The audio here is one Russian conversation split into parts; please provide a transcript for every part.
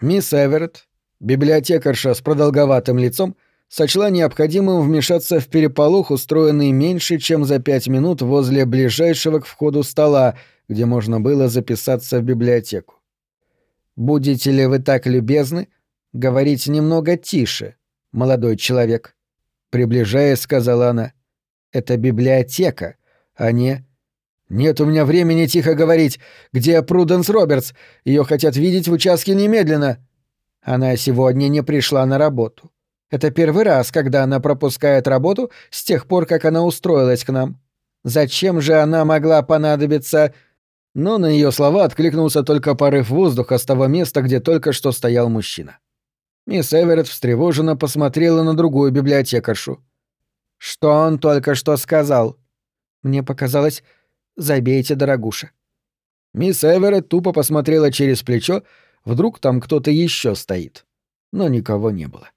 Мисс Эверетт, библиотекарша с продолговатым лицом, сочла необходимым вмешаться в переполох, устроенный меньше, чем за пять минут возле ближайшего к входу стола, где можно было записаться в библиотеку. «Будете ли вы так любезны говорить немного тише, молодой человек?» Приближаясь, сказала она. «Это библиотека, а не...» «Нет у меня времени тихо говорить. Где Пруденс Робертс? Ее хотят видеть в участке немедленно». Она сегодня не пришла на работу. Это первый раз, когда она пропускает работу с тех пор, как она устроилась к нам. Зачем же она могла понадобиться... Но на ее слова откликнулся только порыв воздуха с того места, где только что стоял мужчина. Мисс Эверетт встревоженно посмотрела на другую библиотекаршу. «Что он только что сказал?» «Мне показалось, забейте, дорогуша». Мисс Эверетт тупо посмотрела через плечо, вдруг там кто-то еще стоит. Но никого не было.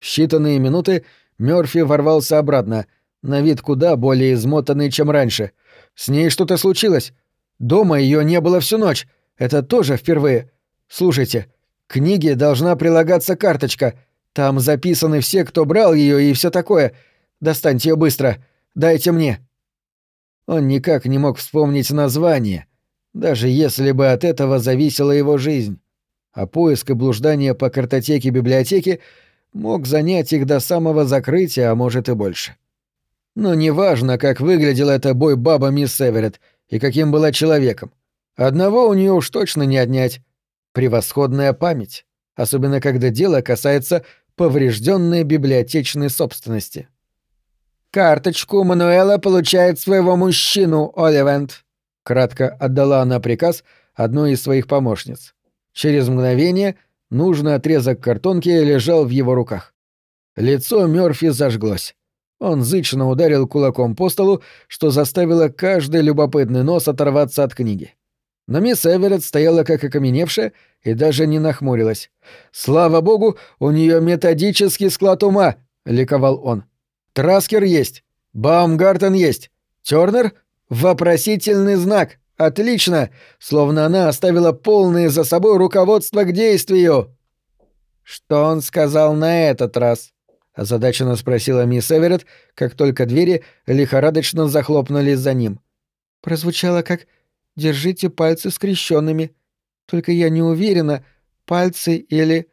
В считанные минуты Мёрфи ворвался обратно, на вид куда более измотанный, чем раньше. С ней что-то случилось. Дома ее не было всю ночь. Это тоже впервые. Слушайте, к книге должна прилагаться карточка. Там записаны все, кто брал ее и все такое. Достаньте ее быстро. Дайте мне. Он никак не мог вспомнить название, даже если бы от этого зависела его жизнь. А поиск и блуждание по картотеке библиотеки мог занять их до самого закрытия, а может и больше. Но неважно, как выглядела эта бой-баба мисс Эверетт и каким была человеком. Одного у нее уж точно не отнять. Превосходная память, особенно когда дело касается поврежденной библиотечной собственности. «Карточку Мануэла получает своего мужчину, Оливент», — кратко отдала она приказ одной из своих помощниц. Через мгновение нужный отрезок картонки лежал в его руках. Лицо Мёрфи зажглось. Он зычно ударил кулаком по столу, что заставило каждый любопытный нос оторваться от книги. Но мисс Эверетт стояла как окаменевшая и даже не нахмурилась. «Слава богу, у нее методический склад ума!» — ликовал он. «Траскер есть, Баумгартен есть, Тёрнер — вопросительный знак. Отлично! Словно она оставила полное за собой руководство к действию!» «Что он сказал на этот раз?» — озадаченно спросила мисс Эверетт, как только двери лихорадочно захлопнулись за ним. Прозвучало как Держите пальцы скрещенными. Только я не уверена, пальцы или...